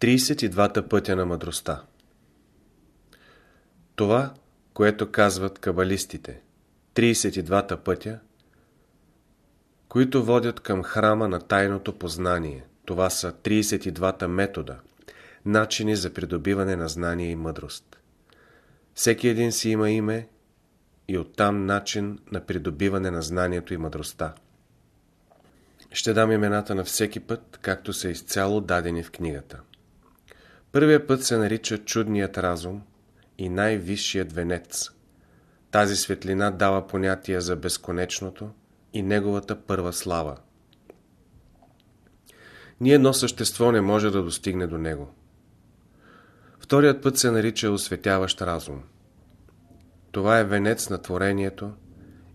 32 пътя на мъдростта Това, което казват кабалистите, 32 пътя, които водят към храма на тайното познание, това са 32 метода, начини за придобиване на знание и мъдрост. Всеки един си има име и оттам начин на придобиване на знанието и мъдростта. Ще дам имената на всеки път, както са изцяло дадени в книгата. Първият път се нарича чудният разум и най-висшият венец. Тази светлина дава понятия за безконечното и неговата първа слава. Ни едно същество не може да достигне до него. Вторият път се нарича осветяващ разум. Това е венец на творението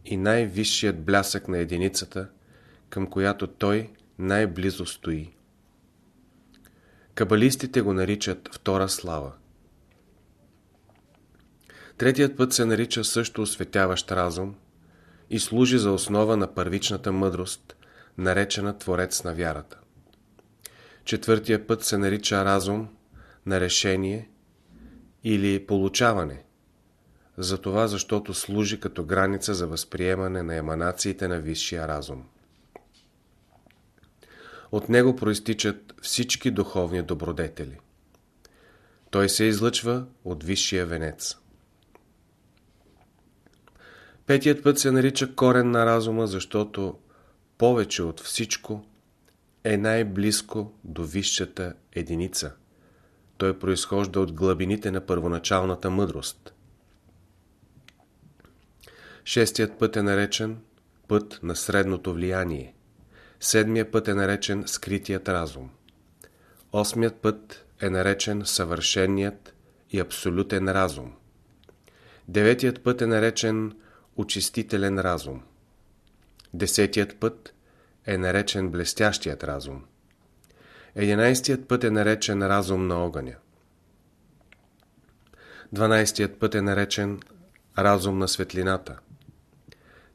и най-висшият блясък на единицата, към която той най-близо стои. Кабалистите го наричат втора слава. Третият път се нарича също осветяващ разум и служи за основа на първичната мъдрост, наречена Творец на вярата. Четвъртият път се нарича разум на решение или получаване, затова защото служи като граница за възприемане на еманациите на висшия разум. От него проистичат всички духовни добродетели. Той се излъчва от висшия венец. Петият път се нарича корен на разума, защото повече от всичко е най-близко до висшата единица. Той произхожда от глъбините на първоначалната мъдрост. Шестият път е наречен път на средното влияние. Седмият път е наречен скритият разум. Осмият път е наречен съвършеният и абсолютен разум. Деветият път е наречен очистителен разум. Десетият път е наречен блестящият разум. Единайстият път е наречен разум на огъня. Дванайстият път е наречен разум на светлината.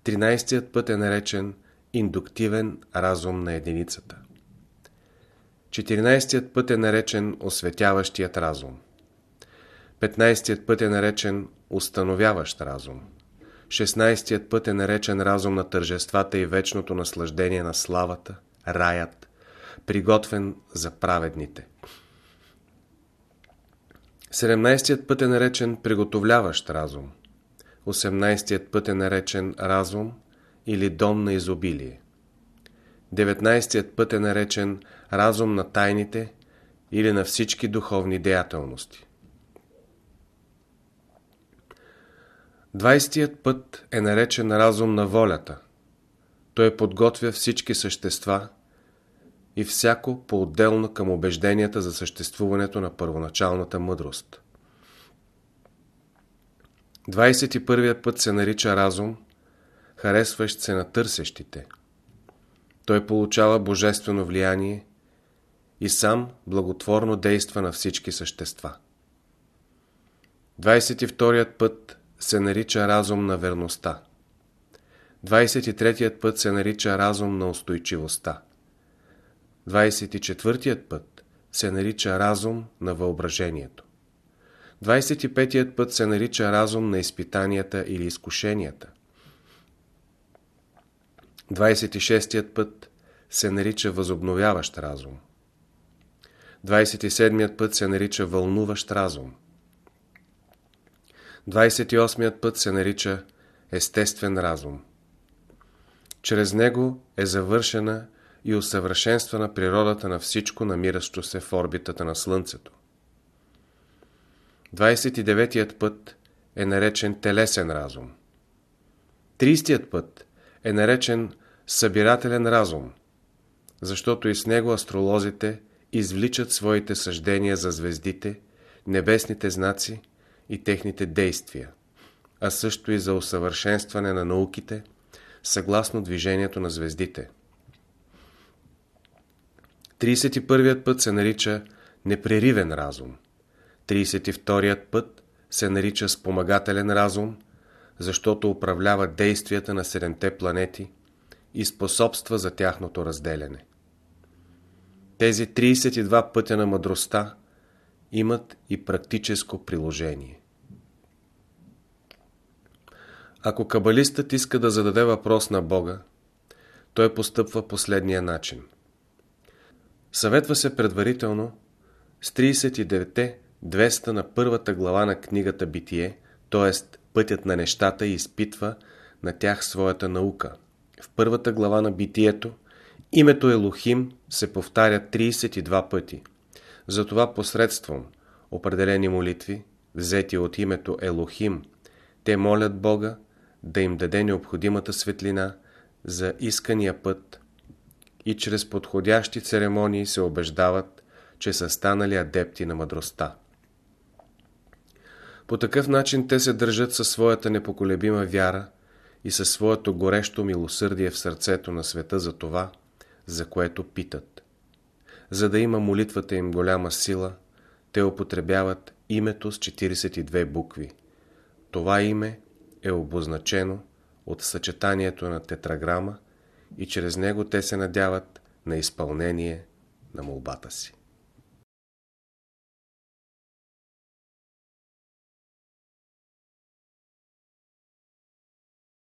Тринайстият път е наречен индуктивен разум на единицата. Четиринайстият път е наречен осветяващият разум. Петнайстият път е наречен установяващ разум. 16-тият път е наречен разум на тържествата и вечното наслаждение на славата, раят, приготвен за праведните. 17-тият път е наречен приготовляващ разум. 18-тият път е наречен разум или дом на изобилие. 19-тият път е наречен разум на тайните или на всички духовни деятелности. Двайстият път е наречен разум на волята. Той подготвя всички същества и всяко по-отделно към убежденията за съществуването на първоначалната мъдрост. 21 път се нарича разум, харесващ се на търсещите. Той получава божествено влияние и сам благотворно действа на всички същества. 22 път се нарича разум на верността. 23-тият път се нарича разум на устойчивостта. 24-тият път се нарича разум на въображението. 25-тият път се нарича разум на изпитанията или изкушенията. 26-тият път се нарича възобновяващ разум. 27-тият път се нарича вълнуващ разум. 28-ят път се нарича естествен разум. Чрез него е завършена и усъвършенствана природата на всичко, намиращо се в орбитата на Слънцето. 29-тият път е наречен телесен разум. 30-тият път е наречен събирателен разум, защото и с него астролозите извличат своите съждения за звездите, небесните знаци и техните действия, а също и за усъвършенстване на науките, съгласно движението на звездите. 31-ят път се нарича непреривен разум. 32-ят път се нарича спомагателен разум, защото управлява действията на седемте планети и способства за тяхното разделяне. Тези 32 пътя на мъдростта имат и практическо приложение. Ако кабалистът иска да зададе въпрос на Бога, той постъпва последния начин. Съветва се предварително с 39-те 200 на първата глава на книгата Битие, т.е. пътят на нещата и изпитва на тях своята наука. В първата глава на Битието името Елохим се повтаря 32 пъти. Затова посредством определени молитви, взети от името Елохим, те молят Бога да им даде необходимата светлина за искания път и чрез подходящи церемонии се убеждават, че са станали адепти на мъдростта. По такъв начин те се държат със своята непоколебима вяра и със своето горещо милосърдие в сърцето на света за това, за което питат. За да има молитвата им голяма сила, те употребяват името с 42 букви. Това име е обозначено от съчетанието на тетраграма и чрез него те се надяват на изпълнение на молбата си.